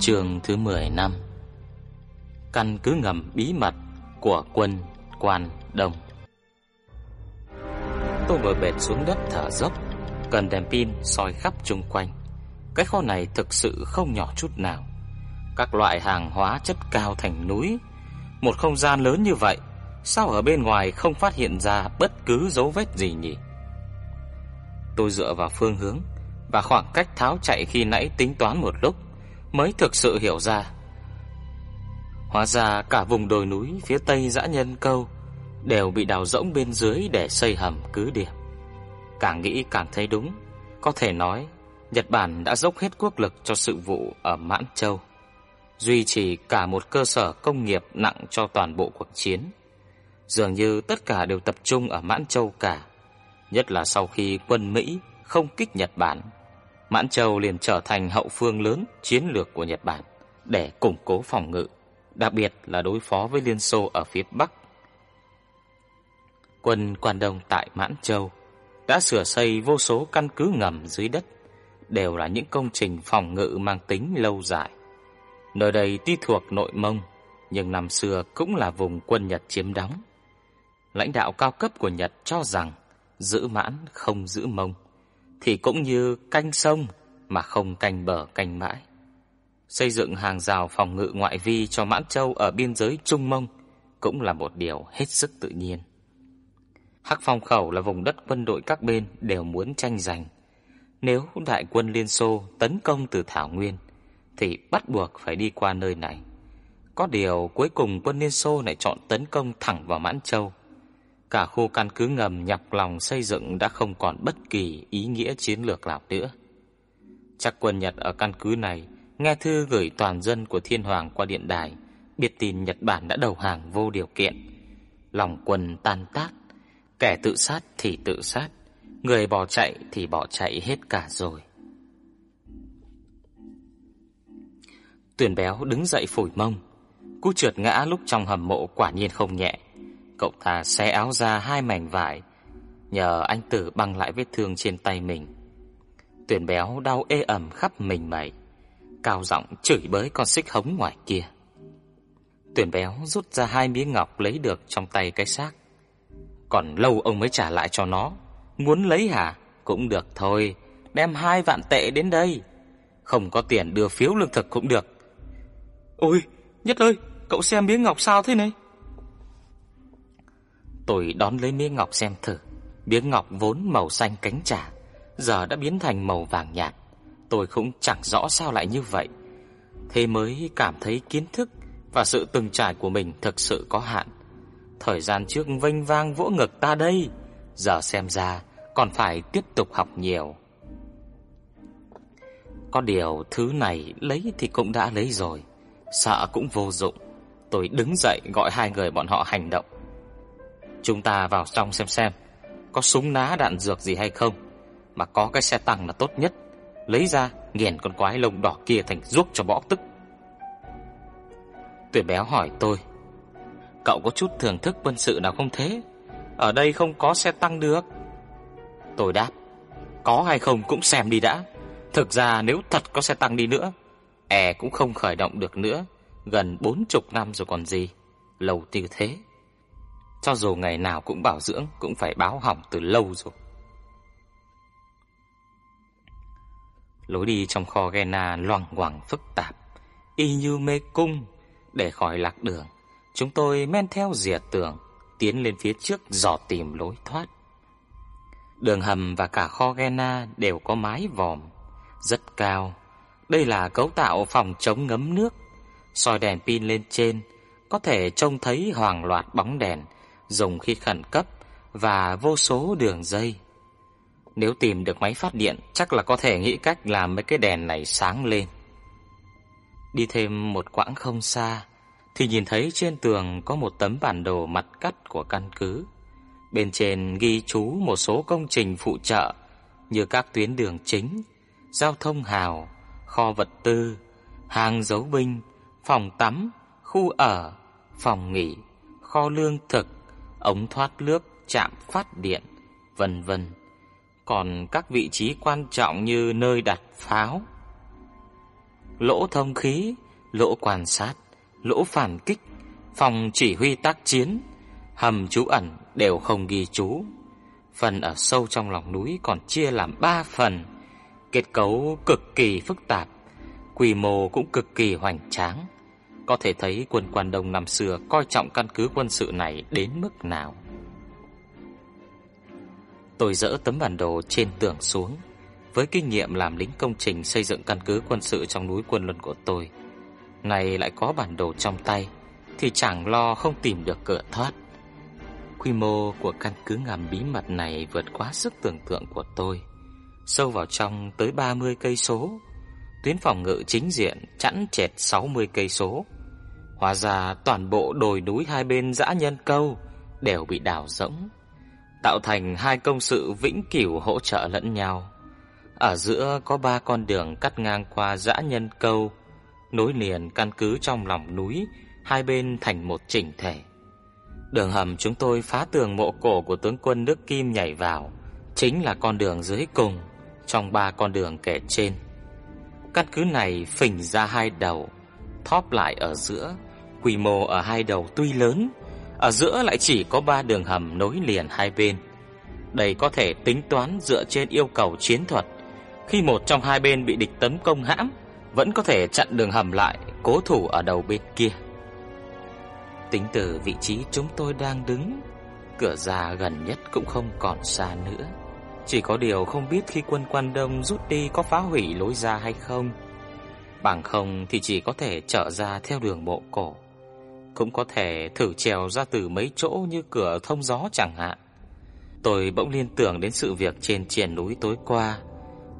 Trường thứ 10 năm. Căn cứ ngầm bí mật của quân quan đông. Tôi ngồi bệt xuống đất thở dốc, Cần đèn pin soi khắp chung quanh. Cái kho này thực sự không nhỏ chút nào. Các loại hàng hóa chất cao thành núi. Một không gian lớn như vậy, Sao ở bên ngoài không phát hiện ra bất cứ dấu vết gì nhỉ? Tôi dựa vào phương hướng Và khoảng cách tháo chạy khi nãy tính toán một lúc mới thực sự hiểu ra. Hóa ra cả vùng đồi núi phía tây dã nhân câu đều bị đào rỗng bên dưới để xây hầm cứ điểm. Càng nghĩ càng thấy đúng, có thể nói Nhật Bản đã dốc hết quốc lực cho sự vụ ở Mãn Châu, duy trì cả một cơ sở công nghiệp nặng cho toàn bộ cuộc chiến. Dường như tất cả đều tập trung ở Mãn Châu cả, nhất là sau khi quân Mỹ không kích Nhật Bản Mãn Châu liền trở thành hậu phương lớn chiến lược của Nhật Bản để củng cố phòng ngự, đặc biệt là đối phó với Liên Xô ở phía Bắc. Quân Quan Đông tại Mãn Châu đã sửa xây vô số căn cứ ngầm dưới đất, đều là những công trình phòng ngự mang tính lâu dài. Nơi đây tuy thuộc nội Mông, nhưng năm xưa cũng là vùng quân Nhật chiếm đóng. Lãnh đạo cao cấp của Nhật cho rằng giữ mãn không giữ Mông thì cũng như canh sông mà không canh bờ canh mãi. Xây dựng hàng rào phòng ngự ngoại vi cho Mãn Châu ở biên giới Trung Mông cũng là một điều hết sức tự nhiên. Hắc Phong khẩu là vùng đất quân đội các bên đều muốn tranh giành. Nếu đại quân Liên Xô tấn công từ Thảo Nguyên, thì bắt buộc phải đi qua nơi này. Có điều cuối cùng quân Liên Xô lại chọn tấn công thẳng vào Mãn Châu Cả khu căn cứ ngầm nhọc lòng xây dựng đã không còn bất kỳ ý nghĩa chiến lược nào nữa. Chắc quân Nhật ở căn cứ này nghe thư gửi toàn dân của Thiên Hoàng qua điện đài, biết tin Nhật Bản đã đầu hàng vô điều kiện. Lòng quân tan tác, kẻ tự sát thì tự sát, người bỏ chạy thì bỏ chạy hết cả rồi. Tuyển béo đứng dậy phủi mông, cú trượt ngã lúc trong hầm mộ quả nhiên không nhẹ. Cậu ta xé áo ra hai mảnh vải Nhờ anh Tử băng lại vết thương trên tay mình. Tuyển béo đau ê ẩm khắp mình mẩy Cao giọng chửi bới con xích hống ngoài kia. Tuyển béo rút ra hai miếng ngọc lấy được trong tay cái xác. Còn lâu ông mới trả lại cho nó Muốn lấy hả? Cũng được thôi Đem hai vạn tệ đến đây. Không có tiền đưa phiếu lương thực cũng được. Ôi, Nhất ơi, cậu xem miếng ngọc sao thế này? Tôi đón lấy miếng ngọc xem thử. Miếng ngọc vốn màu xanh cánh trà, giờ đã biến thành màu vàng nhạt. Tôi cũng chẳng rõ sao lại như vậy. Thế mới cảm thấy kiến thức và sự từng trải của mình thực sự có hạn. Thời gian trước vênh vang vỗ ngực ta đây, giờ xem ra còn phải tiếp tục học nhiều. Có điều thứ này lấy thì cũng đã lấy rồi, sợ cũng vô dụng. Tôi đứng dậy gọi hai người bọn họ hành động. Chúng ta vào trong xem xem, Có súng ná đạn dược gì hay không, Mà có cái xe tăng là tốt nhất. Lấy ra, nghiền con quái lông đỏ kia thành ruốc cho bỏ tức. Tuyển béo hỏi tôi, Cậu có chút thưởng thức quân sự nào không thế? Ở đây không có xe tăng được. Tôi đáp, Có hay không cũng xem đi đã. Thực ra nếu thật có xe tăng đi nữa E cũng không khởi động được nữa. Gần bốn chục năm rồi còn gì, Lâu tiêu thế cho dù ngày nào cũng bảo dưỡng, Cũng phải báo hỏng từ lâu rồi. Lối đi trong kho Gena loằng ngoằng phức tạp, Y như mê cung. Để khỏi lạc đường, Chúng tôi men theo rìa tường, Tiến lên phía trước dò tìm lối thoát. Đường hầm và cả kho Gena đều có mái vòm, Rất cao. Đây là cấu tạo phòng chống ngấm nước. Soi đèn pin lên trên, Có thể trông thấy hoàng loạt bóng đèn dùng khi khẩn cấp và vô số đường dây. Nếu tìm được máy phát điện, chắc là có thể nghĩ cách làm mấy cái đèn này sáng lên. Đi thêm một quãng không xa thì nhìn thấy trên tường có một tấm bản đồ mặt cắt của căn cứ. Bên trên ghi chú một số công trình phụ trợ như các tuyến đường chính, giao thông hào, kho vật tư, hàng giấu binh, phòng tắm, khu ở, phòng nghỉ, kho lương thực, ống thoát nước, trạm phát điện, vân vân. Còn các vị trí quan trọng như nơi đặt pháo, lỗ thông khí, lỗ quan sát, lỗ phản kích, phòng chỉ huy tác chiến, hầm trú ẩn đều không ghi chú. Phần ở sâu trong lòng núi còn chia làm 3 phần, kết cấu cực kỳ phức tạp, quy mô cũng cực kỳ hoành tráng. Có thể thấy quân quan Đông năm xưa coi trọng căn cứ quân sự này đến mức nào. Tôi dỡ tấm bản đồ trên tường xuống, với kinh nghiệm làm lính công trình xây dựng căn cứ quân sự trong núi quân luân của tôi, này lại có bản đồ trong tay thì chẳng lo không tìm được cửa thoát. Quy mô của căn cứ ngầm bí mật này vượt quá sức tưởng tượng của tôi. Sâu vào trong tới 30 cây số, tuyến phòng ngự chính diện chẵn chẹt 60 cây số. Hóa ra toàn bộ đồi núi hai bên dã nhân câu đều bị đào rỗng, tạo thành hai công sự vĩnh cửu hỗ trợ lẫn nhau. Ở giữa có ba con đường cắt ngang qua dã nhân câu, nối liền căn cứ trong lòng núi, hai bên thành một chỉnh thể. Đường hầm chúng tôi phá tường mộ cổ của tướng quân nước Kim nhảy vào, chính là con đường dưới cùng trong ba con đường kể trên. Căn cứ này phình ra hai đầu, thóp lại ở giữa, quy mô ở hai đầu tuy lớn, ở giữa lại chỉ có ba đường hầm nối liền hai bên. Đây có thể tính toán dựa trên yêu cầu chiến thuật. Khi một trong hai bên bị địch tấn công hãm, vẫn có thể chặn đường hầm lại, cố thủ ở đầu bên kia. Tính từ vị trí chúng tôi đang đứng, cửa ra gần nhất cũng không còn xa nữa. Chỉ có điều không biết khi quân quan đông rút đi có phá hủy lối ra hay không. Bằng không thì chỉ có thể trở ra theo đường bộ cổ. Cũng có thể thử trèo ra từ mấy chỗ như cửa thông gió chẳng hạn. Tôi bỗng liên tưởng đến sự việc trên triển núi tối qua.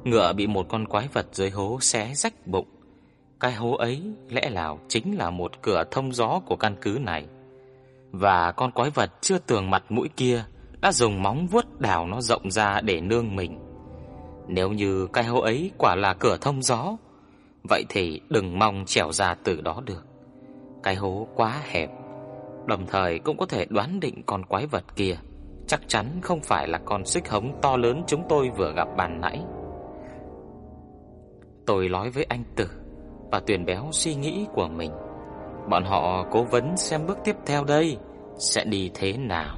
Ngựa bị một con quái vật dưới hố xé rách bụng. Cái hố ấy lẽ nào chính là một cửa thông gió của căn cứ này. Và con quái vật chưa tường mặt mũi kia đã dùng móng vuốt đào nó rộng ra để nương mình. Nếu như cái hố ấy quả là cửa thông gió, vậy thì đừng mong trèo ra từ đó được. Cái hố quá hẹp, đồng thời cũng có thể đoán định con quái vật kia chắc chắn không phải là con xích hống to lớn chúng tôi vừa gặp bàn nãy. Tôi nói với anh Tử và Tuyền Béo suy nghĩ của mình. Bọn họ cố vấn xem bước tiếp theo đây sẽ đi thế nào.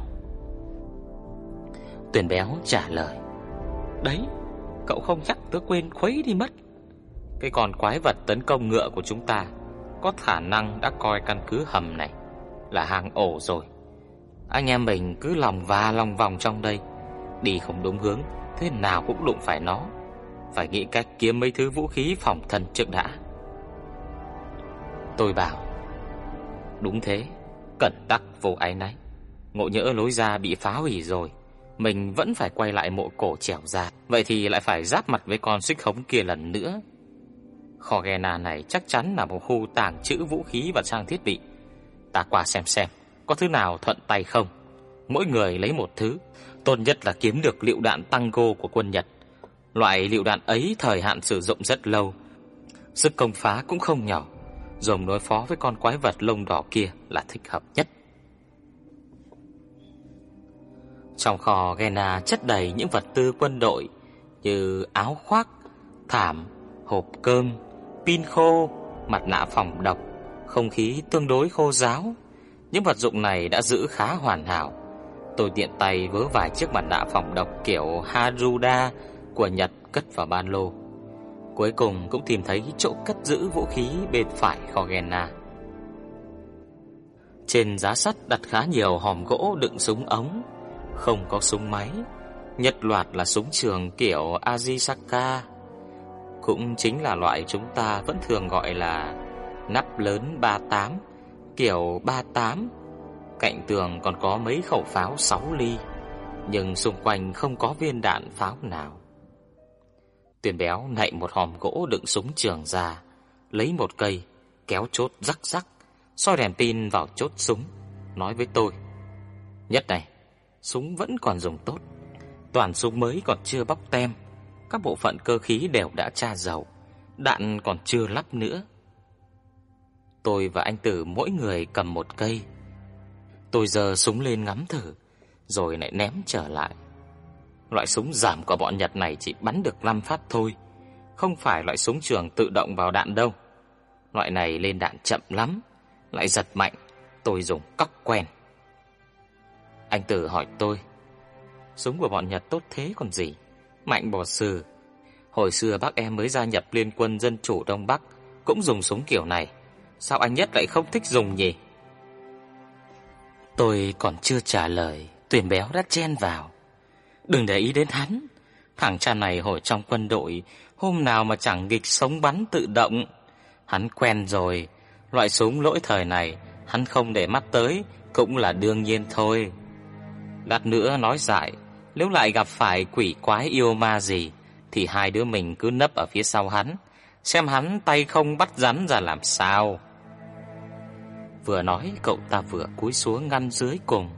Tuyền Béo trả lời: "Đấy, cậu không nhắc tớ quên khuấy đi mất. Cái con quái vật tấn công ngựa của chúng ta có khả năng đã coi căn cứ hầm này là hang ổ rồi. Anh em mình cứ lòng và lòng vòng trong đây, đi không đúng hướng, thế nào cũng đụng phải nó." phải nghĩ cách kiếm mấy thứ vũ khí phòng thân trước đã. Tôi bảo, đúng thế, cẩn tắc vô ái nấy. Ngộ nhỡ lối ra bị phá hủy rồi, mình vẫn phải quay lại mộ cổ trèo ra, vậy thì lại phải giáp mặt với con xích hống kia lần nữa. Kho Gena này chắc chắn là một khu tàng trữ vũ khí và trang thiết bị. Ta qua xem xem, có thứ nào thuận tay không? Mỗi người lấy một thứ, tốt nhất là kiếm được liệu đạn tango của quân Nhật Loại lựu đạn ấy thời hạn sử dụng rất lâu, sức công phá cũng không nhỏ, dùng đối phó với con quái vật lông đỏ kia là thích hợp nhất. Trong kho Gena chất đầy những vật tư quân đội như áo khoác, thảm, hộp cơm, pin khô, mặt nạ phòng độc, không khí tương đối khô ráo. Những vật dụng này đã giữ khá hoàn hảo. Tôi tiện tay vớ vài chiếc mặt nạ phòng độc kiểu Haruda của Nhật cất vào ban lô. Cuối cùng cũng tìm thấy chỗ cất giữ vũ khí bên phải kho Genna. Trên giá sắt đặt khá nhiều hòm gỗ đựng súng ống, không có súng máy, nhất loạt là súng trường kiểu Ajisaka, cũng chính là loại chúng ta vẫn thường gọi là nắp lớn 38, kiểu 38. Cạnh tường còn có mấy khẩu pháo 6 ly, nhưng xung quanh không có viên đạn pháo nào. Tuyền béo nạy một hòm gỗ đựng súng trường ra, lấy một cây, kéo chốt rắc rắc, soi đèn pin vào chốt súng, nói với tôi: "Nhất này, súng vẫn còn dùng tốt. Toàn súng mới còn chưa bóc tem, các bộ phận cơ khí đều đã tra dầu, đạn còn chưa lắp nữa." Tôi và anh Tử mỗi người cầm một cây. Tôi giờ súng lên ngắm thử, rồi lại ném trở lại. Loại súng giảm của bọn Nhật này chỉ bắn được 5 phát thôi, không phải loại súng trường tự động vào đạn đâu. Loại này lên đạn chậm lắm, lại giật mạnh, tôi dùng cóc quen. Anh Tử hỏi tôi, súng của bọn Nhật tốt thế còn gì? Mạnh bò sừ. Hồi xưa bác em mới gia nhập Liên quân Dân chủ Đông Bắc cũng dùng súng kiểu này. Sao anh Nhất lại không thích dùng nhỉ? Tôi còn chưa trả lời, tuyển béo đã chen vào. Đừng để ý đến hắn. Thằng cha này hồi trong quân đội, hôm nào mà chẳng nghịch sống bắn tự động. Hắn quen rồi, loại súng lỗi thời này, hắn không để mắt tới, cũng là đương nhiên thôi. Lát nữa nói dại, nếu lại gặp phải quỷ quái yêu ma gì, thì hai đứa mình cứ nấp ở phía sau hắn, xem hắn tay không bắt rắn ra làm sao. Vừa nói cậu ta vừa cúi xuống ngăn dưới cùng,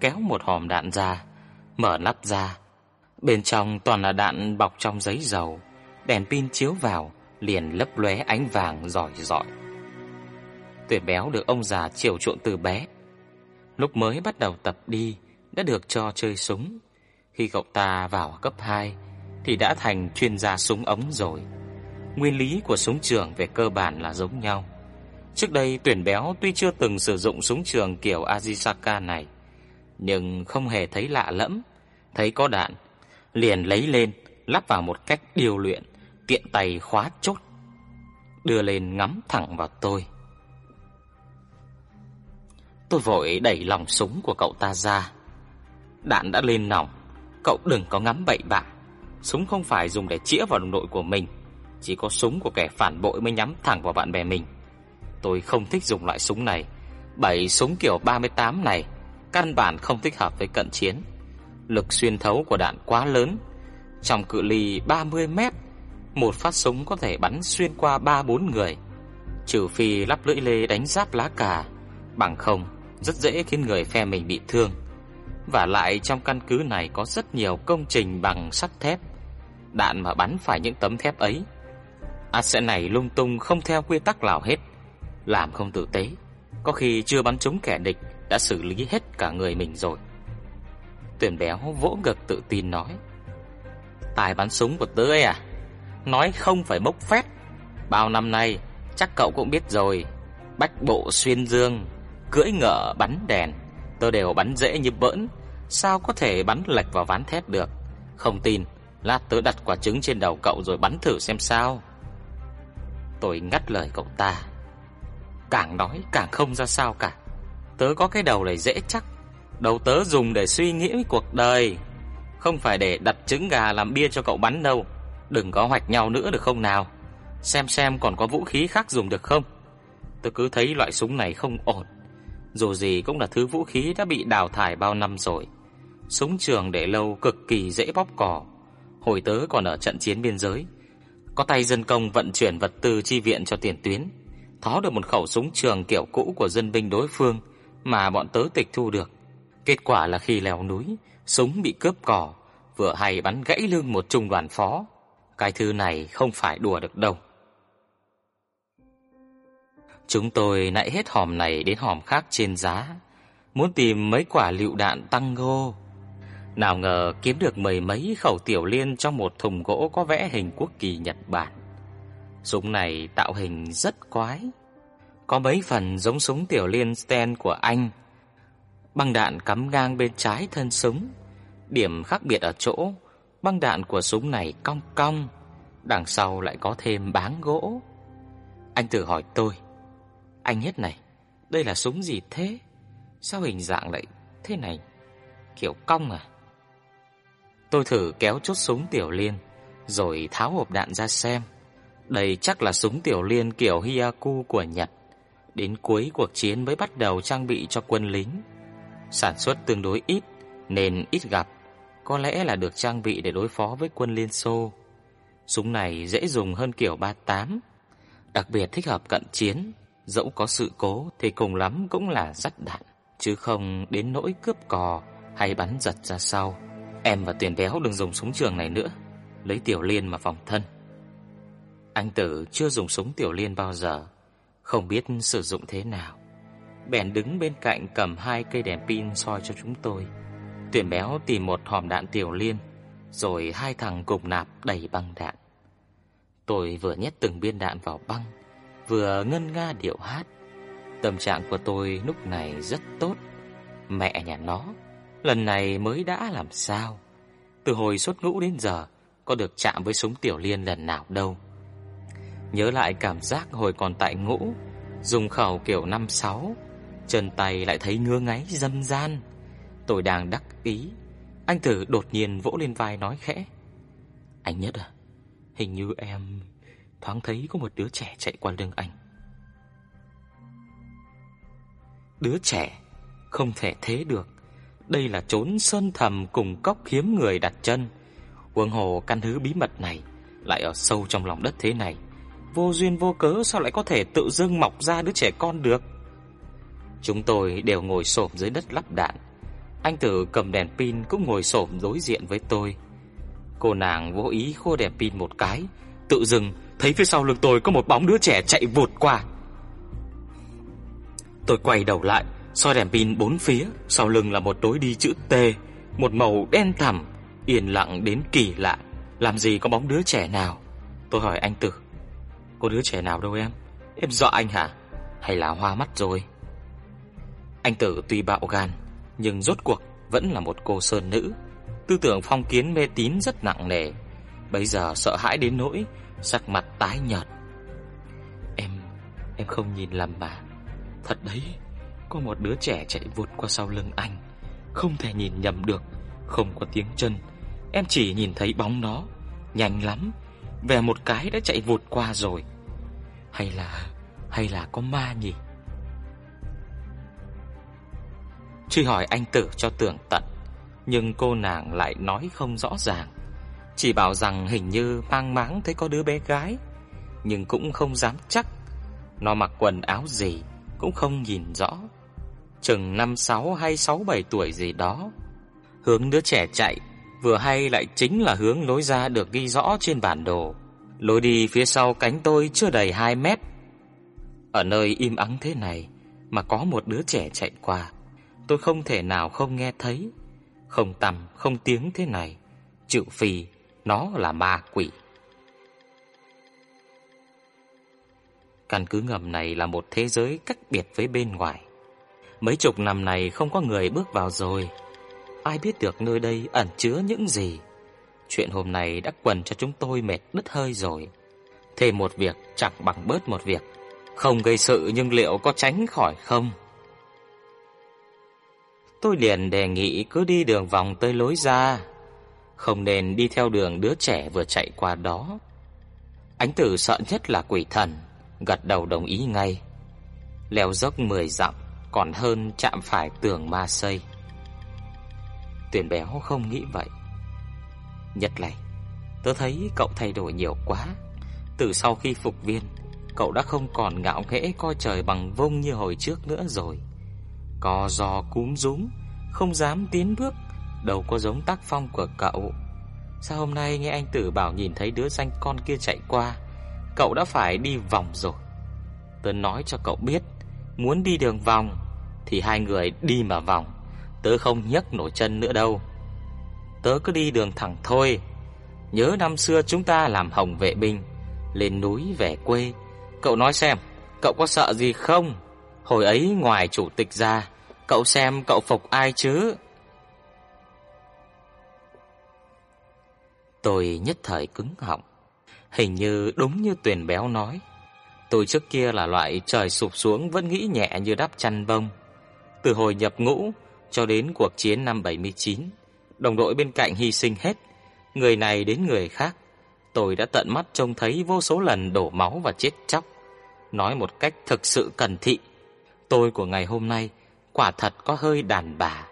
kéo một hòm đạn ra, mở nắp ra. Bên trong toàn là đạn bọc trong giấy dầu, đèn pin chiếu vào liền lấp lóe ánh vàng rọi rọi. Tuyệt béo được ông già chiều chuộng từ bé. Lúc mới bắt đầu tập đi đã được cho chơi súng. Khi cậu ta vào cấp 2 thì đã thành chuyên gia súng ống rồi. Nguyên lý của súng trường về cơ bản là giống nhau. Trước đây tuyển béo tuy chưa từng sử dụng súng trường kiểu Azisaka này, nhưng không hề thấy lạ lẫm, thấy có đạn, liền lấy lên, lắp vào một cách điều luyện, tiện tay khóa chốt, đưa lên ngắm thẳng vào tôi. Tôi vội đẩy lòng súng của cậu ta ra. Đạn đã lên nòng, cậu đừng có ngắm bậy bạ. Súng không phải dùng để chĩa vào đồng đội của mình, chỉ có súng của kẻ phản bội mới nhắm thẳng vào bạn bè mình. Tôi không thích dùng loại súng này, bảy súng kiểu 38 này căn bản không thích hợp với cận chiến. Lực xuyên thấu của đạn quá lớn, trong cự ly 30 mét, một phát súng có thể bắn xuyên qua 3-4 người, trừ phi lắp lưỡi lê đánh giáp lá cà, bằng không rất dễ khiến người phe mình bị thương. Và lại trong căn cứ này có rất nhiều công trình bằng sắt thép, đạn mà bắn phải những tấm thép ấy. À sẽ này lung tung không theo quy tắc nào hết, làm không tử tế, có khi chưa bắn trúng kẻ địch đã xử lý hết cả người mình rồi. Tuyển béo vỗ ngực tự tin nói: "Tài bắn súng của tớ ấy à? Nói không phải bốc phét. Bao năm nay chắc cậu cũng biết rồi, bách bộ xuyên dương, cưỡi ngựa bắn đèn, tớ đều bắn dễ như bỡn, sao có thể bắn lệch vào ván thép được? Không tin, lát tớ đặt quả trứng trên đầu cậu rồi bắn thử xem sao." Tôi ngắt lời cậu ta. Càng nói càng không ra sao cả. Tớ có cái đầu này dễ chắc, đầu tớ dùng để suy nghĩ cuộc đời, không phải để đặt trứng gà làm bia cho cậu bắn đâu. Đừng có hoạch nhau nữa được không nào? Xem xem còn có vũ khí khác dùng được không? Tớ cứ thấy loại súng này không ổn. Dù gì cũng là thứ vũ khí đã bị đào thải bao năm rồi. Súng trường để lâu cực kỳ dễ bóp cò. Hồi tớ còn ở trận chiến biên giới, có tay dân công vận chuyển vật tư chi viện cho tiền tuyến, thó được một khẩu súng trường kiểu cũ của dân binh đối phương mà bọn tớ tịch thu được. Kết quả là khi leo núi, súng bị cướp cò, vừa hay bắn gãy lưng một trung đoàn phó. Cái thứ này không phải đùa được đâu. Chúng tôi nãy hết hòm này đến hòm khác trên giá, muốn tìm mấy quả lựu đạn tăng ngô. Nào ngờ kiếm được mười mấy khẩu tiểu liên trong một thùng gỗ có vẽ hình quốc kỳ Nhật Bản. Súng này tạo hình rất quái, có mấy phần giống súng tiểu liên Sten của anh. Băng đạn cắm ngang bên trái thân súng, điểm khác biệt ở chỗ băng đạn của súng này cong cong, đằng sau lại có thêm báng gỗ. Anh tự hỏi tôi, anh hết này, đây là súng gì thế? Sao hình dạng lại thế này? Kiểu cong à? Tôi thử kéo chốt súng tiểu liên, rồi tháo hộp đạn ra xem. Đây chắc là súng tiểu liên kiểu Hyaku của Nhật. Đến cuối cuộc chiến mới bắt đầu trang bị cho quân lính. Sản xuất tương đối ít nên ít gặp, có lẽ là được trang bị để đối phó với quân Liên Xô. Súng này dễ dùng hơn kiểu 38, đặc biệt thích hợp cận chiến, dẫu có sự cố thì cùng lắm cũng là dắt đạn, chứ không đến nỗi cướp cò hay bắn giật ra sau. Em và Tiền Béo đừng dùng súng trường này nữa, lấy Tiểu Liên mà phòng thân. Anh Tử chưa dùng súng Tiểu Liên bao giờ, không biết sử dụng thế nào. Bèn đứng bên cạnh cầm hai cây đèn pin soi cho chúng tôi. Tuyển béo tìm một hòm đạn Tiểu Liên, rồi hai thằng cùng nạp đầy băng đạn. Tôi vừa nhét từng viên đạn vào băng, vừa ngân nga điệu hát. Tâm trạng của tôi lúc này rất tốt. Mẹ nhà nó, lần này mới đã làm sao? Từ hồi xuất ngũ đến giờ, có được chạm với súng Tiểu Liên lần nào đâu. Nhớ lại cảm giác hồi còn tại ngũ, dùng khẩu kiểu năm sáu, chân tay lại thấy ngứa ngáy dâm gian. Tôi đang đắc ý, anh Tử đột nhiên vỗ lên vai nói khẽ: "Anh Nhất à, hình như em thoáng thấy có một đứa trẻ chạy qua lưng anh." Đứa trẻ không thể thế được. Đây là chốn sơn thầm cùng cốc hiếm người đặt chân. Huống hồ căn thứ bí mật này lại ở sâu trong lòng đất thế này, vô duyên vô cớ sao lại có thể tự dưng mọc ra đứa trẻ con được? Chúng tôi đều ngồi xổm dưới đất lắp đạn. Anh Tử cầm đèn pin cũng ngồi xổm đối diện với tôi. Cô nàng vô ý khô đèn pin một cái, tự dưng thấy phía sau lưng tôi có một bóng đứa trẻ chạy vụt qua. Tôi quay đầu lại, soi đèn pin bốn phía, sau lưng là một đối đi chữ T, một màu đen thẳm, yên lặng đến kỳ lạ, làm gì có bóng đứa trẻ nào. Tôi hỏi anh Tử, có đứa trẻ nào đâu em? Em dọa anh hả? Hay là hoa mắt rồi? Anh Tử tuy bạo gan, nhưng rốt cuộc vẫn là một cô sơn nữ, tư tưởng phong kiến mê tín rất nặng nề. Bây giờ sợ hãi đến nỗi sắc mặt tái nhợt. Em em không nhìn lầm mà. Thật đấy, có một đứa trẻ chạy vụt qua sau lưng anh, không thể nhìn nhầm được, không có tiếng chân. Em chỉ nhìn thấy bóng nó, nhanh lắm, về một cái đã chạy vụt qua rồi. Hay là hay là có ma nhỉ? Truy hỏi anh Tử cho tưởng tận, nhưng cô nàng lại nói không rõ ràng, chỉ bảo rằng hình như mang máng thấy có đứa bé gái, nhưng cũng không dám chắc. Nó mặc quần áo gì cũng không nhìn rõ, chừng năm sáu hay sáu bảy tuổi gì đó. Hướng đứa trẻ chạy vừa hay lại chính là hướng lối ra được ghi rõ trên bản đồ. Lối đi phía sau cánh tôi chưa đầy 2 mét. Ở nơi im ắng thế này mà có một đứa trẻ chạy qua, tôi không thể nào không nghe thấy, không tầm không tiếng thế này, trừ phi nó là ma quỷ. Căn cứ ngầm này là một thế giới cách biệt với bên ngoài. Mấy chục năm này không có người bước vào rồi. Ai biết được nơi đây ẩn chứa những gì? Chuyện hôm nay đã quần cho chúng tôi mệt đứt hơi rồi. Thêm một việc chẳng bằng bớt một việc. Không gây sự nhưng liệu có tránh khỏi không? Tôi liền đề nghị cứ đi đường vòng tới lối ra, không nên đi theo đường đứa trẻ vừa chạy qua đó. Ánh Tử sợ nhất là quỷ thần, gật đầu đồng ý ngay. Leo dốc 10 dặm còn hơn chạm phải tường ma xây. Tuyển béo không nghĩ vậy. Nhất này, tớ thấy cậu thay đổi nhiều quá. Từ sau khi phục viên, cậu đã không còn ngạo nghễ coi trời bằng vông như hồi trước nữa rồi. Co giò cúm rúm, không dám tiến bước, đâu có giống tác phong của cậu. Sao hôm nay nghe anh Tử bảo nhìn thấy đứa danh con kia chạy qua, cậu đã phải đi vòng rồi. Tớ nói cho cậu biết, muốn đi đường vòng thì hai người đi mà vòng, tớ không nhấc nổi chân nữa đâu. Tớ cứ đi đường thẳng thôi. Nhớ năm xưa chúng ta làm hồng vệ binh, lên núi về quê, cậu nói xem, cậu có sợ gì không? Hồi ấy ngoài chủ tịch ra, cậu xem cậu phục ai chứ? Tôi nhất thời cứng họng. Hình như đúng như tuyền béo nói. Tôi trước kia là loại trời sụp xuống vẫn nghĩ nhẹ như đắp chăn bông. Từ hồi nhập ngũ cho đến cuộc chiến năm 79, đồng đội bên cạnh hy sinh hết, người này đến người khác. Tôi đã tận mắt trông thấy vô số lần đổ máu và chết chóc. Nói một cách thực sự cần thị, tôi của ngày hôm nay quả thật có hơi đàn bà.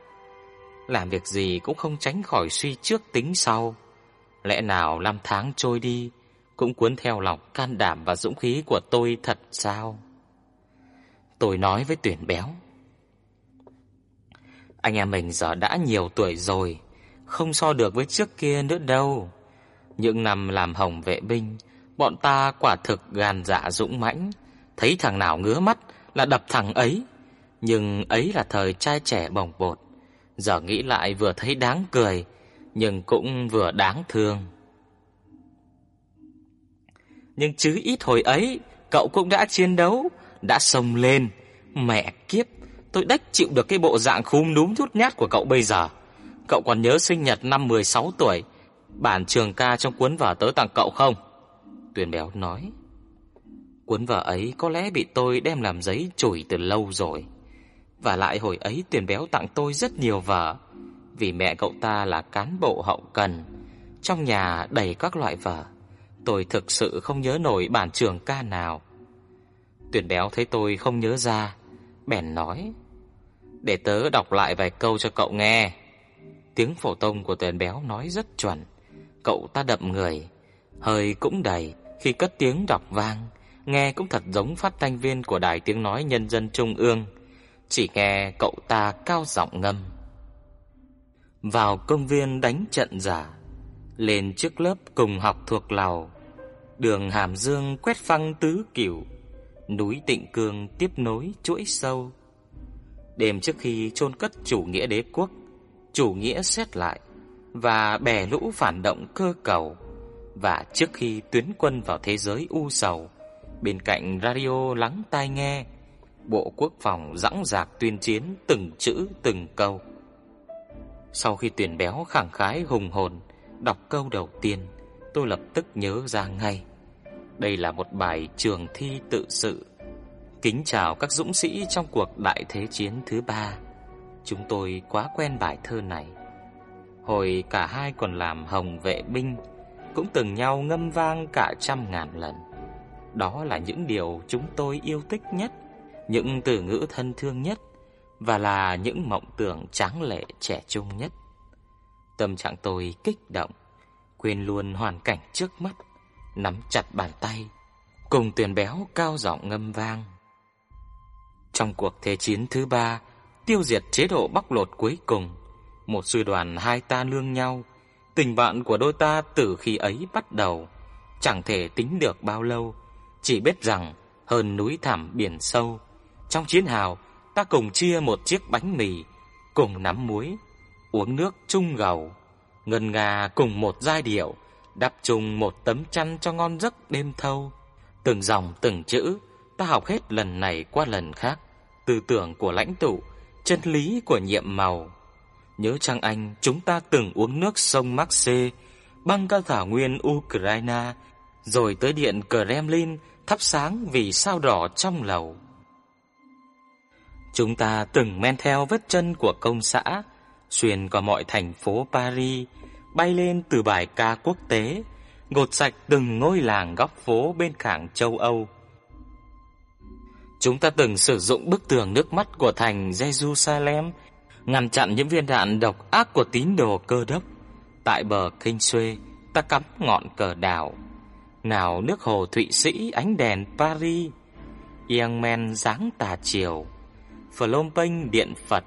Làm việc gì cũng không tránh khỏi suy trước tính sau. Lẽ nào năm tháng trôi đi cũng cuốn theo lòng can đảm và dũng khí của tôi thật sao? Tôi nói với tuyển béo. Anh em mình giờ đã nhiều tuổi rồi, không so được với trước kia nữa đâu. Những năm làm hồng vệ binh, bọn ta quả thực gan dạ dũng mãnh, thấy thằng nào ngứa mắt là đập thằng ấy. Nhưng ấy là thời trai trẻ bồng bột, giờ nghĩ lại vừa thấy đáng cười, nhưng cũng vừa đáng thương. Nhưng chứ ít hồi ấy, cậu cũng đã chiến đấu, đã sông lên. Mẹ kiếp, tôi đách chịu được cái bộ dạng khúm núm nhút nhát của cậu bây giờ. Cậu còn nhớ sinh nhật năm 16 tuổi, bản trường ca trong cuốn vở tớ tặng cậu không? Tuyền Béo nói. Cuốn vở ấy có lẽ bị tôi đem làm giấy chùi từ lâu rồi. Và lại hồi ấy Tuyền Béo tặng tôi rất nhiều vở, vì mẹ cậu ta là cán bộ hậu cần, trong nhà đầy các loại vở. Tôi thực sự không nhớ nổi bản trường ca nào. tuyển Béo thấy tôi không nhớ ra, bèn nói: "Để tớ đọc lại vài câu cho cậu nghe." Tiếng phổ tông của tuyển Béo nói rất chuẩn, cậu ta đậm người, hơi cũng đầy khi cất tiếng đọc vang, nghe cũng thật giống phát thanh viên của đài tiếng nói nhân dân trung ương, chỉ nghe cậu ta cao giọng ngâm. Vào công viên đánh trận giả, lên trước lớp cùng học thuộc lầu, đường Hàm Dương quét phăng tứ cửu, núi Tịnh Cương tiếp nối chuỗi sâu. Đêm trước khi chôn cất chủ nghĩa đế quốc, chủ nghĩa xét lại và bè lũ phản động cơ cầu và trước khi tuyến quân vào thế giới u sầu, bên cạnh radio lắng tai nghe, Bộ Quốc phòng dõng dạc tuyên chiến từng chữ từng câu. Sau khi tuyển béo khẳng khái hùng hồn đọc câu đầu tiên, tôi lập tức nhớ ra ngay. Đây là một bài trường thi tự sự. Kính chào các dũng sĩ trong cuộc đại thế chiến thứ ba. Chúng tôi quá quen bài thơ này. Hồi cả hai còn làm hồng vệ binh, cũng từng nhau ngâm vang cả trăm ngàn lần. Đó là những điều chúng tôi yêu thích nhất, những từ ngữ thân thương nhất và là những mộng tưởng tráng lệ trẻ trung nhất. Tâm trạng tôi kích động, quên luôn hoàn cảnh trước mắt, nắm chặt bàn tay, cùng tuyển béo cao giọng ngâm vang. Trong cuộc thế chiến thứ ba, tiêu diệt chế độ bóc lột cuối cùng, một sư đoàn hai ta nương nhau, tình bạn của đôi ta từ khi ấy bắt đầu, chẳng thể tính được bao lâu, chỉ biết rằng hơn núi thẳm biển sâu, trong chiến hào ta cùng chia một chiếc bánh mì, cùng nắm muối, uống nước chung gầu, ngân nga cùng một giai điệu, đắp chung một tấm chăn cho ngon giấc đêm thâu. Từng dòng từng chữ ta học hết lần này qua lần khác, tư tưởng của lãnh tụ, chân lý của nhiệm màu. Nhớ chăng anh, chúng ta từng uống nước sông Maxê, băng ca thảo nguyên Ukraine, rồi tới điện Kremlin thắp sáng vì sao đỏ trong lầu. Chúng ta từng men theo vết chân của công xã, xuyên qua mọi thành phố Paris, bay lên từ bài ca quốc tế, gột sạch từng ngôi làng góc phố bên cảng châu Âu. Chúng ta từng sử dụng bức tường nước mắt của thành Jerusalem ngăn chặn những viên đạn độc ác của tín đồ cơ đốc. Tại bờ kênh Suez, ta cắm ngọn cờ đảo. Nào nước hồ Thụy Sĩ ánh đèn Paris, Yemen Men dáng tà chiều, Phnom Penh điện Phật,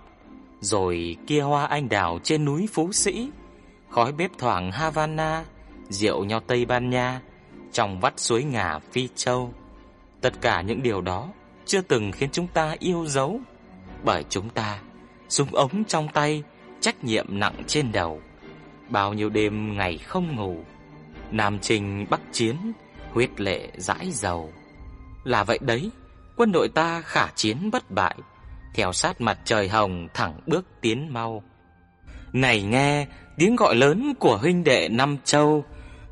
rồi kia hoa anh đào trên núi Phú Sĩ, khói bếp thoảng Havana, rượu nho Tây Ban Nha, trong vắt suối ngà Phi Châu. Tất cả những điều đó chưa từng khiến chúng ta yêu dấu, bởi chúng ta súng ống trong tay, trách nhiệm nặng trên đầu. Bao nhiêu đêm ngày không ngủ, Nam Trình Bắc Chiến, huyết lệ dãi dầu. Là vậy đấy, quân đội ta khả chiến bất bại, theo sát mặt trời hồng thẳng bước tiến mau. Này nghe tiếng gọi lớn của huynh đệ Năm Châu,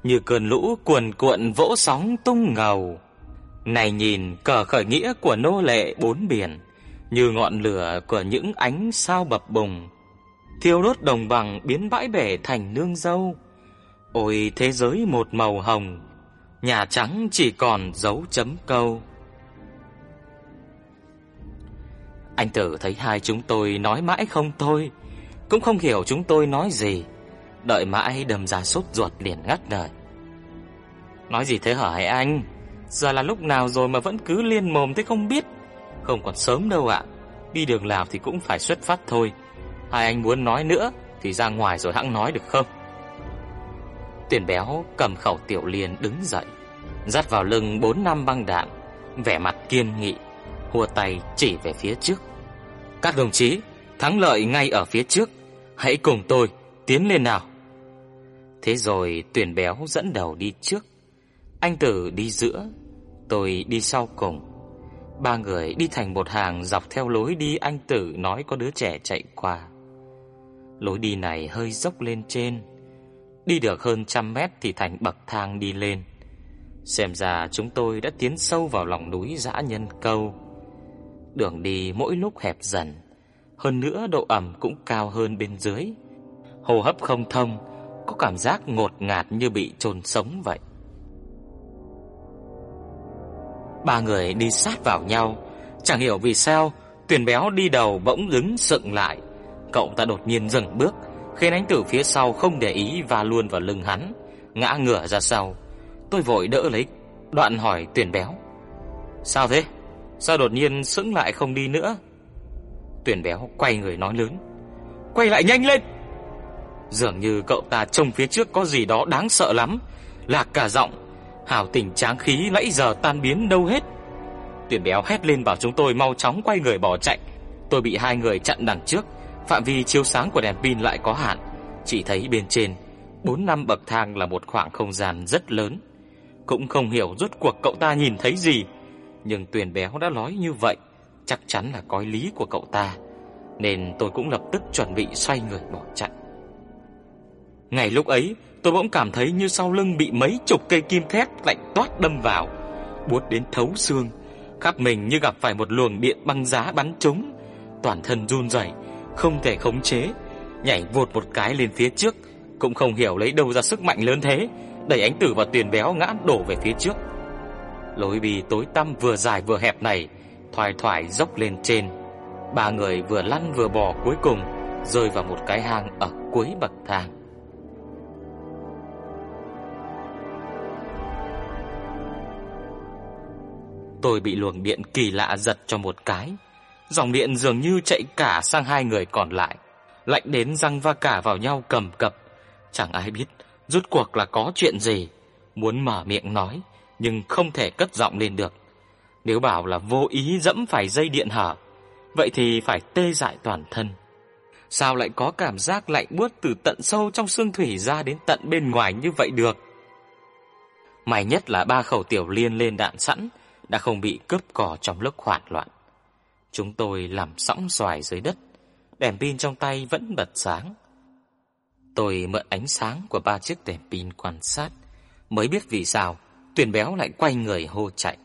như cơn lũ cuồn cuộn vỗ sóng tung ngầu. Này nhìn cờ khởi nghĩa của nô lệ bốn biển, như ngọn lửa của những ánh sao bập bùng, thiêu đốt đồng bằng biến bãi bể thành nương dâu. Ôi thế giới một màu hồng, nhà trắng chỉ còn dấu chấm câu. Anh Tử thấy hai chúng tôi nói mãi không thôi, cũng không hiểu chúng tôi nói gì. Đợi mãi đầm ra sốt ruột liền ngắt lời. Nói gì thế hả anh? Giờ là lúc nào rồi mà vẫn cứ liên mồm thế không biết? Không còn sớm đâu ạ. Đi đường nào thì cũng phải xuất phát thôi. Hai anh muốn nói nữa thì ra ngoài rồi hãng nói được không? Tiền béo cầm khẩu tiểu liên đứng dậy, dắt vào lưng bốn năm băng đạn, vẻ mặt kiên nghị, hùa tay chỉ về phía trước. Các đồng chí, thắng lợi ngay ở phía trước, hãy cùng tôi tiến lên nào. Thế rồi tuyển béo dẫn đầu đi trước, anh Tử đi giữa, tôi đi sau cùng. Ba người đi thành một hàng dọc theo lối đi anh Tử nói có đứa trẻ chạy qua. Lối đi này hơi dốc lên trên, đi được hơn trăm mét thì thành bậc thang đi lên. Xem ra chúng tôi đã tiến sâu vào lòng núi dã nhân câu. Đường đi mỗi lúc hẹp dần, hơn nữa độ ẩm cũng cao hơn bên dưới. Hô hấp không thông, có cảm giác ngột ngạt như bị chôn sống vậy. Ba người đi sát vào nhau, chẳng hiểu vì sao, Tuyền béo đi đầu bỗng đứng sững lại. Cậu ta đột nhiên dừng bước, khiến ánh tử phía sau không để ý và luôn vào lưng hắn, ngã ngửa ra sau. Tôi vội đỡ lấy, đoạn hỏi Tuyền béo: "Sao thế? Sao đột nhiên sững lại không đi nữa?" Tuyển béo quay người nói lớn: "Quay lại nhanh lên!" Dường như cậu ta trông phía trước có gì đó đáng sợ lắm, lạc cả giọng hào tình tráng khí nãy giờ tan biến đâu hết. Tuyển béo hét lên bảo chúng tôi mau chóng quay người bỏ chạy. Tôi bị hai người chặn đằng trước, phạm vi chiếu sáng của đèn pin lại có hạn, chỉ thấy bên trên bốn năm bậc thang là một khoảng không gian rất lớn. Cũng không hiểu rốt cuộc cậu ta nhìn thấy gì, nhưng Tuyền béo đã nói như vậy, chắc chắn là có lý của cậu ta, nên tôi cũng lập tức chuẩn bị xoay người bỏ chạy. Ngày lúc ấy, tôi bỗng cảm thấy như sau lưng bị mấy chục cây kim thép lạnh toát đâm vào, buốt đến thấu xương, khắp mình như gặp phải một luồng điện băng giá bắn trúng, toàn thân run rẩy, không thể khống chế, nhảy vụt một cái lên phía trước, cũng không hiểu lấy đâu ra sức mạnh lớn thế, đẩy ánh tử và tuyền béo ngã đổ về phía trước. Lối đi tối tăm vừa dài vừa hẹp này, thoải thoải dốc lên trên. Ba người vừa lăn vừa bò cuối cùng rơi vào một cái hang ở cuối bậc thang. Tôi bị luồng điện kỳ lạ giật cho một cái. Dòng điện dường như chạy cả sang hai người còn lại, lạnh đến răng va cả vào nhau cầm cập. Chẳng ai biết rốt cuộc là có chuyện gì, muốn mở miệng nói nhưng không thể cất giọng lên được. Nếu bảo là vô ý dẫm phải dây điện hở, vậy thì phải tê dại toàn thân. Sao lại có cảm giác lạnh buốt từ tận sâu trong xương thủy ra đến tận bên ngoài như vậy được? May nhất là ba khẩu tiểu liên lên đạn sẵn, đã không bị cướp cò trong lúc hoảng loạn. Chúng tôi làm sóng xoài dưới đất, đèn pin trong tay vẫn bật sáng. Tôi mượn ánh sáng của ba chiếc đèn pin quan sát, mới biết vì sao Tuyền béo lại quay người hô chạy.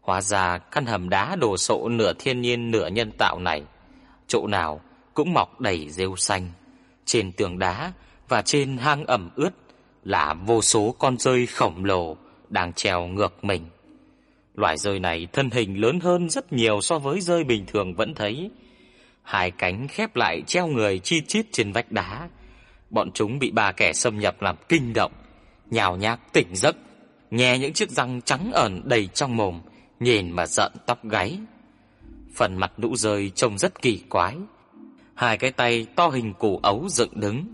Hóa ra căn hầm đá đồ sộ nửa thiên nhiên nửa nhân tạo này, chỗ nào cũng mọc đầy rêu xanh. Trên tường đá và trên hang ẩm ướt là vô số con rơi khổng lồ đang trèo ngược mình. Loài rơi này thân hình lớn hơn rất nhiều so với rơi bình thường vẫn thấy. Hai cánh khép lại treo người chi chít trên vách đá. Bọn chúng bị ba kẻ xâm nhập làm kinh động, nhào nhác tỉnh giấc, nghe những chiếc răng trắng ẩn đầy trong mồm, nhìn mà giận tóc gáy. Phần mặt nũ rơi trông rất kỳ quái. Hai cái tay to hình củ ấu dựng đứng,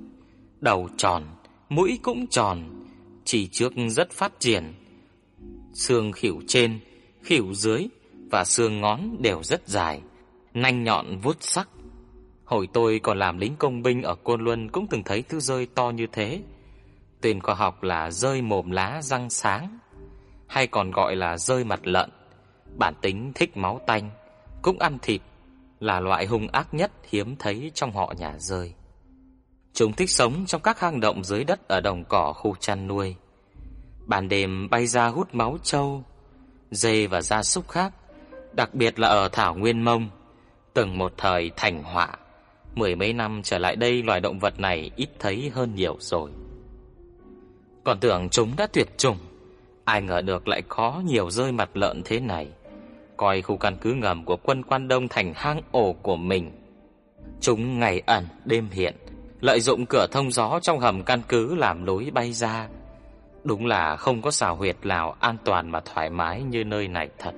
đầu tròn, mũi cũng tròn, chỉ trước rất phát triển. Xương khỉu trên khỉu dưới và xương ngón đều rất dài, nanh nhọn vuốt sắc. Hồi tôi còn làm lính công binh ở Côn Luân cũng từng thấy thứ rơi to như thế. Tên khoa học là rơi mồm lá răng sáng, hay còn gọi là rơi mặt lợn. Bản tính thích máu tanh, cũng ăn thịt, là loại hung ác nhất hiếm thấy trong họ nhà rơi. Chúng thích sống trong các hang động dưới đất ở đồng cỏ khu chăn nuôi. Ban đêm bay ra hút máu trâu, dê và gia súc khác, đặc biệt là ở thảo nguyên Mông, từng một thời thành họa. Mười mấy năm trở lại đây loài động vật này ít thấy hơn nhiều rồi. Còn tưởng chúng đã tuyệt chủng, ai ngờ được lại khó nhiều rơi mặt lợn thế này. Coi khu căn cứ ngầm của quân quan đông thành hang ổ của mình. Chúng ngày ẩn đêm hiện, lợi dụng cửa thông gió trong hầm căn cứ làm lối bay ra, Đúng là không có xào huyệt nào an toàn mà thoải mái như nơi này thật.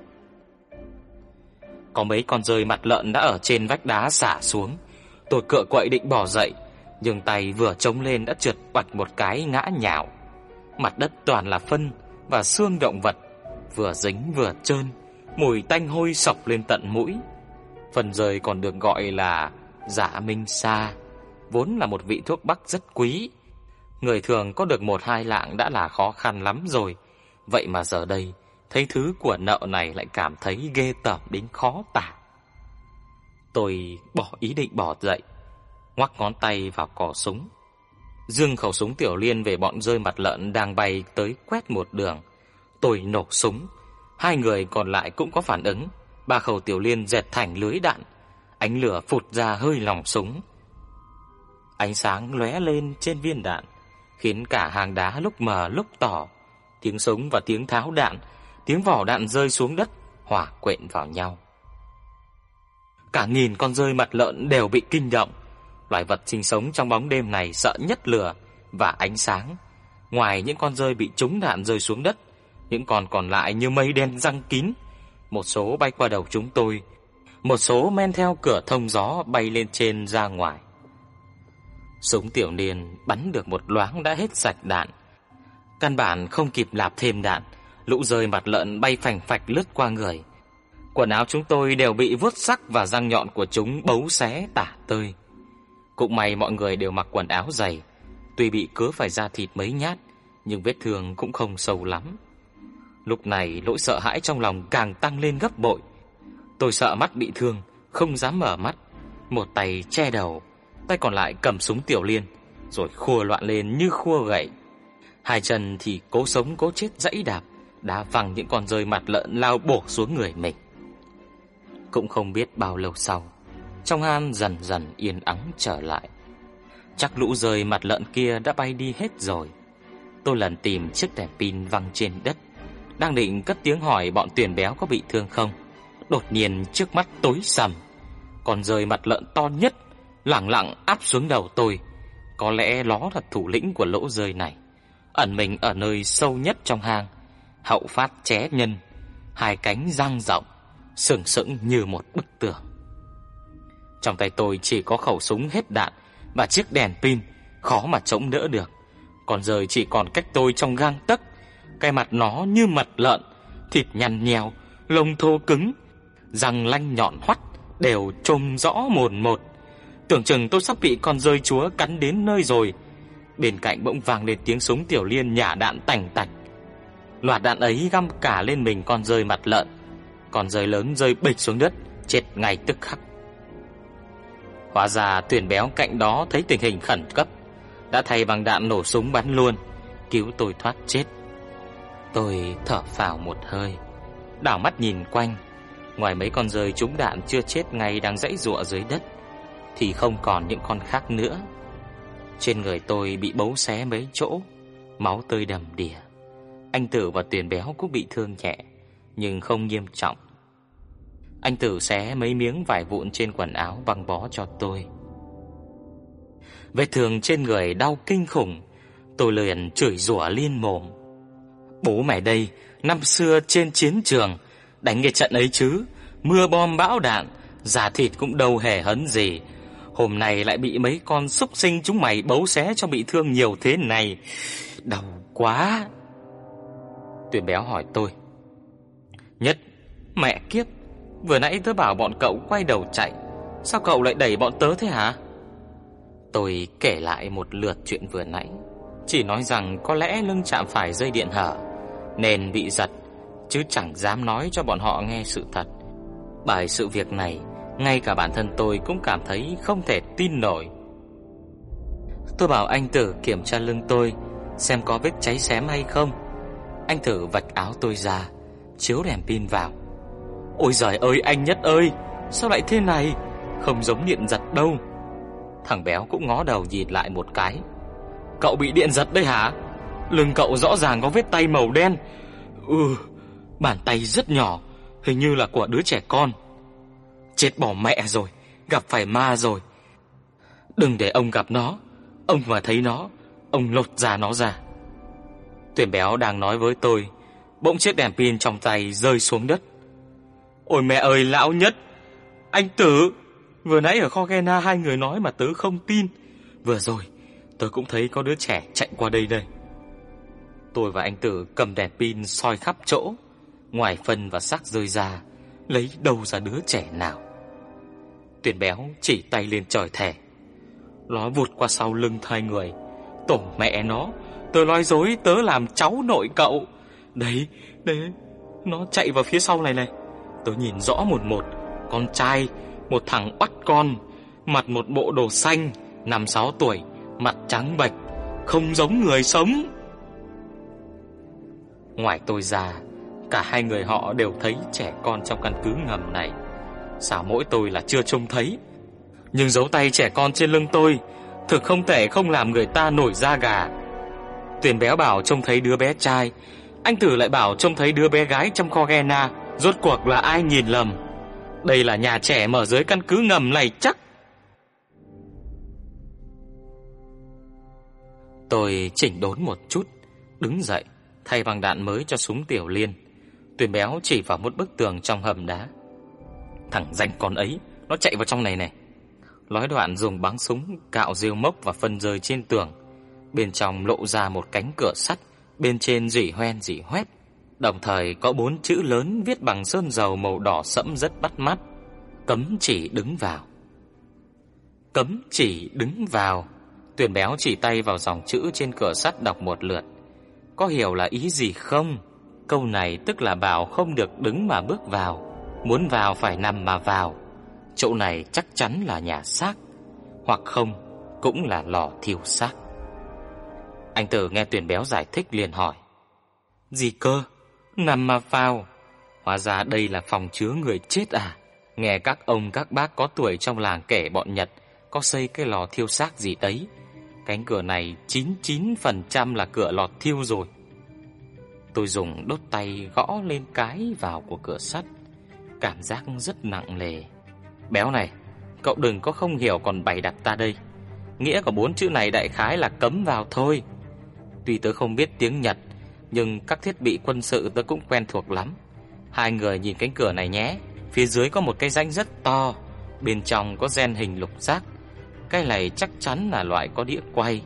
Có mấy con rơi mặt lợn đã ở trên vách đá xả xuống. Tôi cựa quậy định bỏ dậy, nhưng tay vừa chống lên đã trượt bật một cái ngã nhào. Mặt đất toàn là phân và xương động vật, vừa dính vừa trơn, mùi tanh hôi sọc lên tận mũi. Phần rời còn được gọi là Dạ Minh Sa, vốn là một vị thuốc bắc rất quý. Người thường có được một hai lạng đã là khó khăn lắm rồi, vậy mà giờ đây thấy thứ của nợ này lại cảm thấy ghê tởm đến khó tả. Tôi bỏ ý định bỏ dậy, ngoắc ngón tay vào cò súng. Dương khẩu súng tiểu liên về bọn rơi mặt lợn đang bay tới quét một đường. Tôi nổ súng, hai người còn lại cũng có phản ứng, ba khẩu tiểu liên dệt thành lưới đạn, ánh lửa phụt ra hơi lòng súng. Ánh sáng lóe lên trên viên đạn, khiến cả hàng đá lúc mờ lúc tỏ, tiếng súng và tiếng tháo đạn, tiếng vỏ đạn rơi xuống đất hòa quyện vào nhau. Cả nghìn con rơi mặt lợn đều bị kinh động. Loài vật sinh sống trong bóng đêm này sợ nhất lửa và ánh sáng. Ngoài những con rơi bị trúng đạn rơi xuống đất, những con còn lại như mây đen răng kín. Một số bay qua đầu chúng tôi, một số men theo cửa thông gió bay lên trên ra ngoài. Súng tiểu niên bắn được một loáng đã hết sạch đạn. Căn bản không kịp lạp thêm đạn, lũ rơi mặt lợn bay phành phạch lướt qua người. Quần áo chúng tôi đều bị vuốt sắc và răng nhọn của chúng bấu xé tả tơi. Cũng may mọi người đều mặc quần áo dày, tuy bị cứa phải ra thịt mấy nhát, nhưng vết thương cũng không sâu lắm. Lúc này nỗi sợ hãi trong lòng càng tăng lên gấp bội. Tôi sợ mắt bị thương, không dám mở mắt, một tay che đầu, tay còn lại cầm súng tiểu liên, rồi khua loạn lên như khua gậy. Hai chân thì cố sống cố chết dẫy đạp, đá văng những con rơi mặt lợn lao bổ xuống người mình. Cũng không biết bao lâu sau, trong hang dần dần yên ắng trở lại. Chắc lũ rơi mặt lợn kia đã bay đi hết rồi. Tôi lần tìm chiếc đèn pin văng trên đất, đang định cất tiếng hỏi bọn tuyển béo có bị thương không. Đột nhiên trước mắt tối sầm, con rơi mặt lợn to nhất lẳng lặng áp xuống đầu tôi. Có lẽ nó là thủ lĩnh của lỗ rơi này, ẩn mình ở nơi sâu nhất trong hang, hậu phát ché nhân, hai cánh dang rộng, sừng sững như một bức tường. Trong tay tôi chỉ có khẩu súng hết đạn và chiếc đèn pin, khó mà chống đỡ được. Còn rời chỉ còn cách tôi trong gang tấc, cái mặt nó như mặt lợn, thịt nhăn nhèo, lông thô cứng, răng lanh nhọn hoắt đều trông rõ mồn một. Tưởng chừng tôi sắp bị con rơi chúa cắn đến nơi rồi. Bên cạnh bỗng vang lên tiếng súng tiểu liên nhả đạn tành tạch. Loạt đạn ấy găm cả lên mình con rơi mặt lợn. Con rơi lớn rơi bịch xuống đất, chết ngay tức khắc. Hóa ra tuyển béo cạnh đó thấy tình hình khẩn cấp, đã thay bằng đạn nổ súng bắn luôn, cứu tôi thoát chết. Tôi thở phào một hơi, đảo mắt nhìn quanh, ngoài mấy con rơi trúng đạn chưa chết ngay đang dãy rụa dưới đất thì không còn những con khác nữa. Trên người tôi bị bấu xé mấy chỗ, máu tươi đầm đìa. Anh Tử và Tuyền Béo cũng bị thương nhẹ, nhưng không nghiêm trọng. Anh Tử xé mấy miếng vải vụn trên quần áo băng bó cho tôi. Vết thương trên người đau kinh khủng, tôi liền chửi rủa liên mồm. Bố mẹ đây, năm xưa trên chiến trường, đánh cái trận ấy chứ, mưa bom bão đạn, da thịt cũng đâu hề hấn gì. Hôm nay lại bị mấy con súc sinh chúng mày bấu xé cho bị thương nhiều thế này. Đau quá. Tuyển béo hỏi tôi. Nhất, mẹ kiếp, vừa nãy tớ bảo bọn cậu quay đầu chạy, sao cậu lại đẩy bọn tớ thế hả? Tôi kể lại một lượt chuyện vừa nãy, chỉ nói rằng có lẽ lưng chạm phải dây điện hở nên bị giật, chứ chẳng dám nói cho bọn họ nghe sự thật. Bài sự việc này, ngay cả bản thân tôi cũng cảm thấy không thể tin nổi. Tôi bảo anh Tử kiểm tra lưng tôi xem có vết cháy xém hay không. Anh Tử vạch áo tôi ra, chiếu đèn pin vào. Ôi giời ơi anh Nhất ơi, sao lại thế này? Không giống điện giật đâu. Thằng béo cũng ngó đầu nhìn lại một cái. Cậu bị điện giật đấy hả? Lưng cậu rõ ràng có vết tay màu đen. Ừ, bàn tay rất nhỏ, hình như là của đứa trẻ con. Chết bỏ mẹ rồi, gặp phải ma rồi. Đừng để ông gặp nó, ông mà thấy nó, ông lột ra nó ra. Tuyển béo đang nói với tôi, bỗng chiếc đèn pin trong tay rơi xuống đất. Ôi mẹ ơi lão nhất, anh Tử, vừa nãy ở kho Gena hai người nói mà tớ không tin. Vừa rồi, tớ cũng thấy có đứa trẻ chạy qua đây đây. Tôi và anh Tử cầm đèn pin soi khắp chỗ, ngoài phân và xác rơi ra, lấy đâu ra đứa trẻ nào. Tuyển béo chỉ tay lên trời thẻ. Nó vụt qua sau lưng hai người. Tổ mẹ nó, tớ nói dối tớ làm cháu nội cậu. Đấy, đấy, nó chạy vào phía sau này này tôi nhìn rõ một một, con trai, một thằng bắt con, mặt một bộ đồ xanh, năm sáu tuổi, mặt trắng bệch, không giống người sống. Ngoài tôi ra, cả hai người họ đều thấy trẻ con trong căn cứ ngầm này. Sao mỗi tôi là chưa trông thấy? Nhưng dấu tay trẻ con trên lưng tôi thực không thể không làm người ta nổi da gà. Tuyền béo bảo trông thấy đứa bé trai, anh Tử lại bảo trông thấy đứa bé gái trong kho Gena, rốt cuộc là ai nhìn lầm? Đây là nhà trẻ mở dưới căn cứ ngầm này chắc. Tôi chỉnh đốn một chút, đứng dậy, thay bằng đạn mới cho súng tiểu liên. Tuyền béo chỉ vào một bức tường trong hầm đá. Thằng danh con ấy, nó chạy vào trong này này. Nói đoạn dùng bắn súng cạo rêu mốc và phân rơi trên tường. Bên trong lộ ra một cánh cửa sắt, bên trên rỉ hoen rỉ hoét. Đồng thời có bốn chữ lớn viết bằng sơn dầu màu đỏ sẫm rất bắt mắt. Cấm chỉ đứng vào. Cấm chỉ đứng vào. Tuyền béo chỉ tay vào dòng chữ trên cửa sắt đọc một lượt. Có hiểu là ý gì không? Câu này tức là bảo không được đứng mà bước vào, muốn vào phải nằm mà vào. Chỗ này chắc chắn là nhà xác, hoặc không cũng là lò thiêu xác. Anh Tử nghe Tuyền Béo giải thích liền hỏi: "Gì cơ? Nằm mà vào? Hóa ra đây là phòng chứa người chết à?" Nghe các ông các bác có tuổi trong làng kể bọn Nhật có xây cái lò thiêu xác gì đấy. Cánh cửa này 99% là cửa lò thiêu rồi. Tôi dùng đốt tay gõ lên cái vào của cửa sắt, cảm giác rất nặng nề. Béo này, cậu đừng có không hiểu còn bày đặt ta đây. Nghĩa của bốn chữ này đại khái là cấm vào thôi. Tuy tớ không biết tiếng Nhật, nhưng các thiết bị quân sự tôi cũng quen thuộc lắm. Hai người nhìn cánh cửa này nhé, phía dưới có một cái rãnh rất to, bên trong có gen hình lục giác. Cái này chắc chắn là loại có đĩa quay.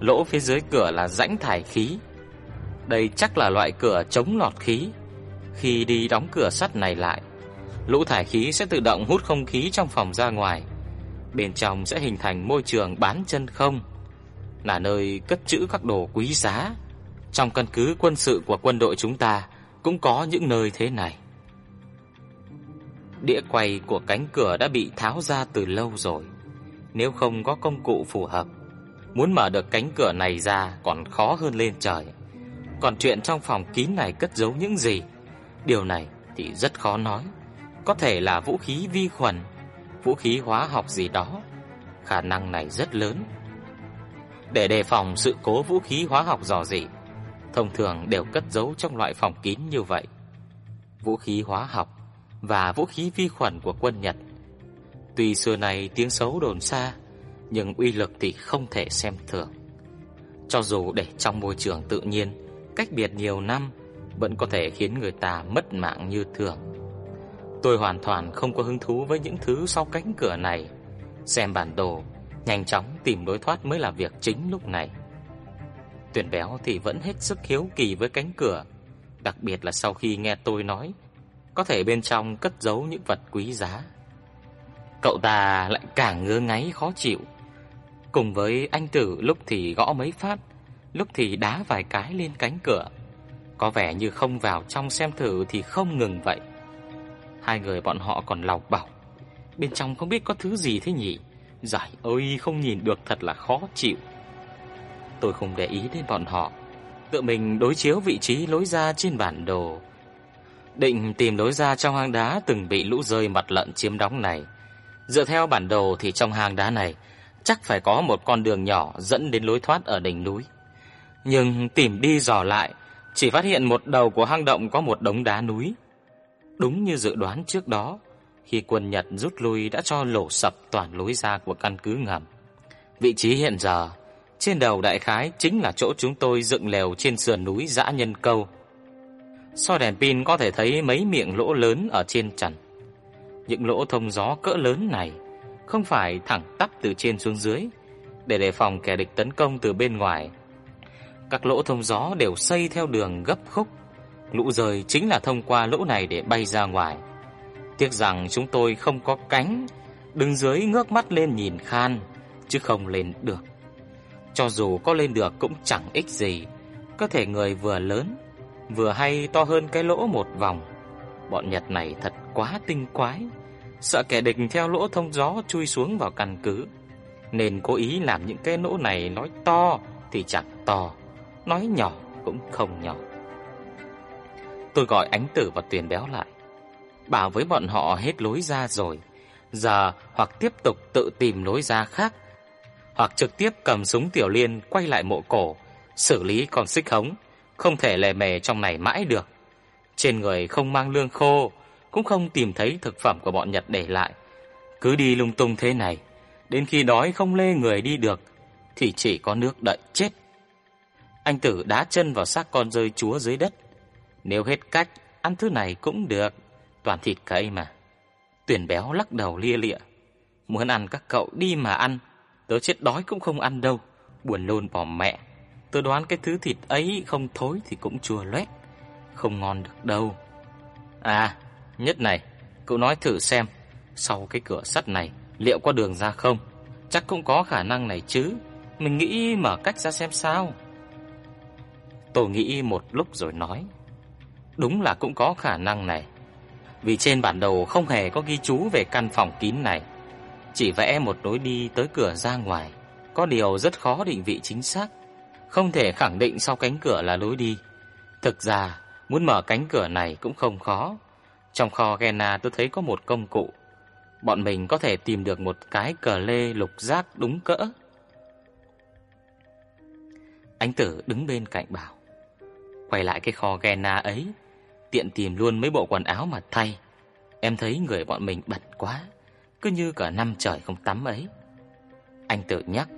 Lỗ phía dưới cửa là rãnh thải khí. Đây chắc là loại cửa chống lọt khí. Khi đi đóng cửa sắt này lại, lũ thải khí sẽ tự động hút không khí trong phòng ra ngoài. Bên trong sẽ hình thành môi trường bán chân không, là nơi cất trữ các đồ quý giá. Trong căn cứ quân sự của quân đội chúng ta cũng có những nơi thế này. Đĩa quay của cánh cửa đã bị tháo ra từ lâu rồi. Nếu không có công cụ phù hợp, muốn mở được cánh cửa này ra còn khó hơn lên trời. Còn chuyện trong phòng kín này cất giấu những gì, điều này thì rất khó nói. Có thể là vũ khí vi khuẩn, vũ khí hóa học gì đó, khả năng này rất lớn. Để đề phòng sự cố vũ khí hóa học dò dỉ, thông thường đều cất giấu trong loại phòng kín như vậy. Vũ khí hóa học và vũ khí vi khuẩn của quân Nhật. Tuy xưa này tiếng xấu đồn xa, nhưng uy lực thì không thể xem thường. Cho dù để trong môi trường tự nhiên, cách biệt nhiều năm vẫn có thể khiến người ta mất mạng như thường. Tôi hoàn toàn không có hứng thú với những thứ sau cánh cửa này. Xem bản đồ, nhanh chóng tìm lối thoát mới là việc chính lúc này. Tuyển béo thì vẫn hết sức hiếu kỳ với cánh cửa, đặc biệt là sau khi nghe tôi nói có thể bên trong cất giấu những vật quý giá. Cậu ta lại càng ngơ ngáy khó chịu. Cùng với anh Tử lúc thì gõ mấy phát, lúc thì đá vài cái lên cánh cửa. Có vẻ như không vào trong xem thử thì không ngừng vậy. Hai người bọn họ còn lọc bảo, bên trong không biết có thứ gì thế nhỉ? Giải ơi không nhìn được thật là khó chịu. Tôi không để ý đến bọn họ, tự mình đối chiếu vị trí lối ra trên bản đồ. Định tìm lối ra trong hang đá từng bị lũ rơi mặt lợn chiếm đóng này. Dựa theo bản đồ thì trong hang đá này chắc phải có một con đường nhỏ dẫn đến lối thoát ở đỉnh núi. Nhưng tìm đi dò lại, chỉ phát hiện một đầu của hang động có một đống đá núi. Đúng như dự đoán trước đó, khi quân Nhật rút lui đã cho lổ sập toàn lối ra của căn cứ ngầm. Vị trí hiện giờ, trên đầu đại khái chính là chỗ chúng tôi dựng lều trên sườn núi Dã Nhân Câu. soi đèn pin có thể thấy mấy miệng lỗ lớn ở trên trần. Những lỗ thông gió cỡ lớn này không phải thẳng tắp từ trên xuống dưới để đề phòng kẻ địch tấn công từ bên ngoài. Các lỗ thông gió đều xây theo đường gấp khúc, lũ rời chính là thông qua lỗ này để bay ra ngoài. Tiếc rằng chúng tôi không có cánh, đứng dưới ngước mắt lên nhìn khan, chứ không lên được. Cho dù có lên được cũng chẳng ích gì, cơ thể người vừa lớn, vừa hay to hơn cái lỗ một vòng. Bọn Nhật này thật quá tinh quái, sợ kẻ địch theo lỗ thông gió chui xuống vào căn cứ, nên cố ý làm những cái lỗ này nói to thì chẳng to, nói nhỏ cũng không nhỏ. Tôi gọi ánh tử và tuyền béo lại, bảo với bọn họ hết lối ra rồi, giờ hoặc tiếp tục tự tìm lối ra khác, hoặc trực tiếp cầm súng tiểu liên quay lại mộ cổ, xử lý con xích hống, không thể lề mề trong này mãi được. Trên người không mang lương khô, cũng không tìm thấy thực phẩm của bọn Nhật để lại. Cứ đi lung tung thế này, đến khi đói không lê người đi được thì chỉ có nước đợi chết. Anh Tử đá chân vào xác con rơi chúa dưới đất. Nếu hết cách, ăn thứ này cũng được, toàn thịt cây mà. Tuyển béo lắc đầu lia lịa. Muốn ăn các cậu đi mà ăn, tớ chết đói cũng không ăn đâu, buồn nôn bỏ mẹ. Tớ đoán cái thứ thịt ấy không thối thì cũng chua loét, không ngon được đâu. À, nhất này, cậu nói thử xem, sau cái cửa sắt này liệu có đường ra không? Chắc cũng có khả năng này chứ. Mình nghĩ mở cách ra xem sao. Tôi nghĩ một lúc rồi nói, đúng là cũng có khả năng này. Vì trên bản đồ không hề có ghi chú về căn phòng kín này, chỉ vẽ một lối đi tới cửa ra ngoài. Có điều rất khó định vị chính xác, không thể khẳng định sau cánh cửa là lối đi. Thực ra, muốn mở cánh cửa này cũng không khó. Trong kho Gena tôi thấy có một công cụ. Bọn mình có thể tìm được một cái cờ lê lục giác đúng cỡ. Anh Tử đứng bên cạnh bảo: "Quay lại cái kho Gena ấy, tiện tìm luôn mấy bộ quần áo mà thay. Em thấy người bọn mình bật quá, cứ như cả năm trời không tắm ấy." Anh tự nhắc,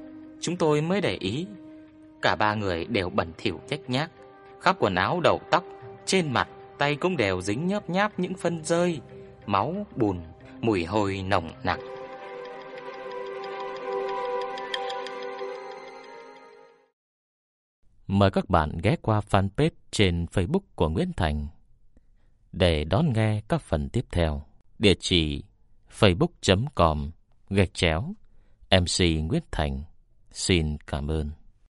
chúng tôi mới để ý, cả ba người đều bẩn thỉu nhếch nhác, khắp quần áo đầu tóc, trên mặt, tay cũng đều dính nhớp nháp những phân rơi, máu, bùn, mùi hôi nồng nặc. Mời các bạn ghé qua fanpage trên Facebook của Nguyễn Thành để đón nghe các phần tiếp theo. Địa chỉ facebook.com gạch chéo MC Nguyễn Thành. Xin cảm ơn.